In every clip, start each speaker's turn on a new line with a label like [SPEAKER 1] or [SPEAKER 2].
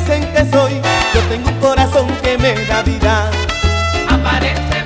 [SPEAKER 1] dicen que soy, yo tengo un corazón que me da vida. Aparece.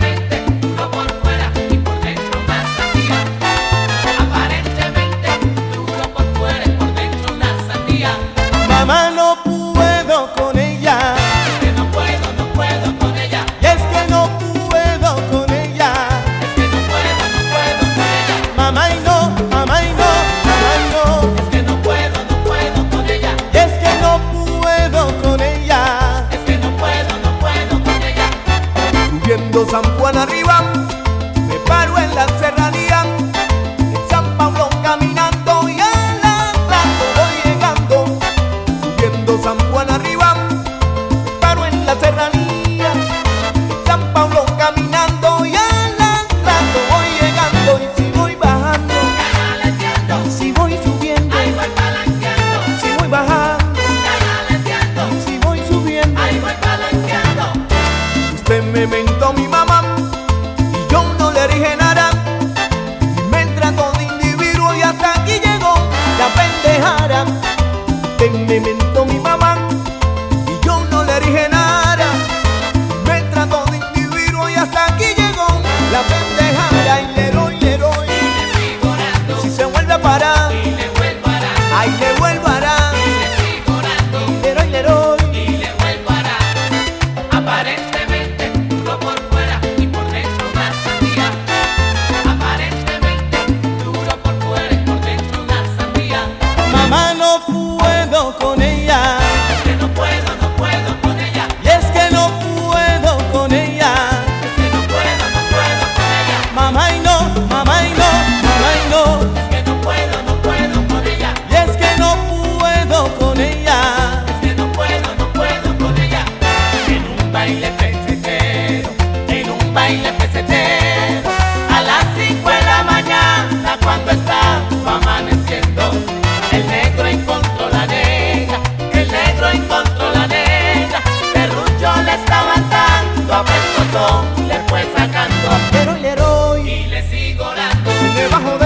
[SPEAKER 1] Guanarriba debajo de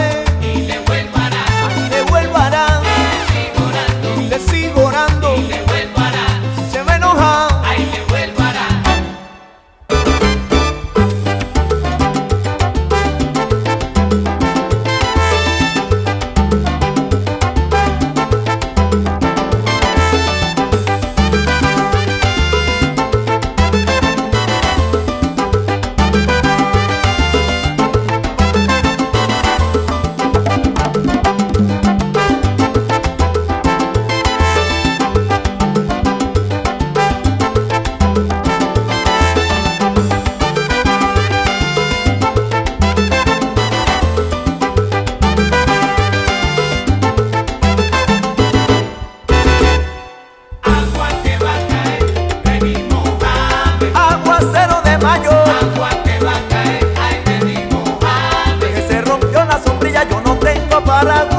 [SPEAKER 1] para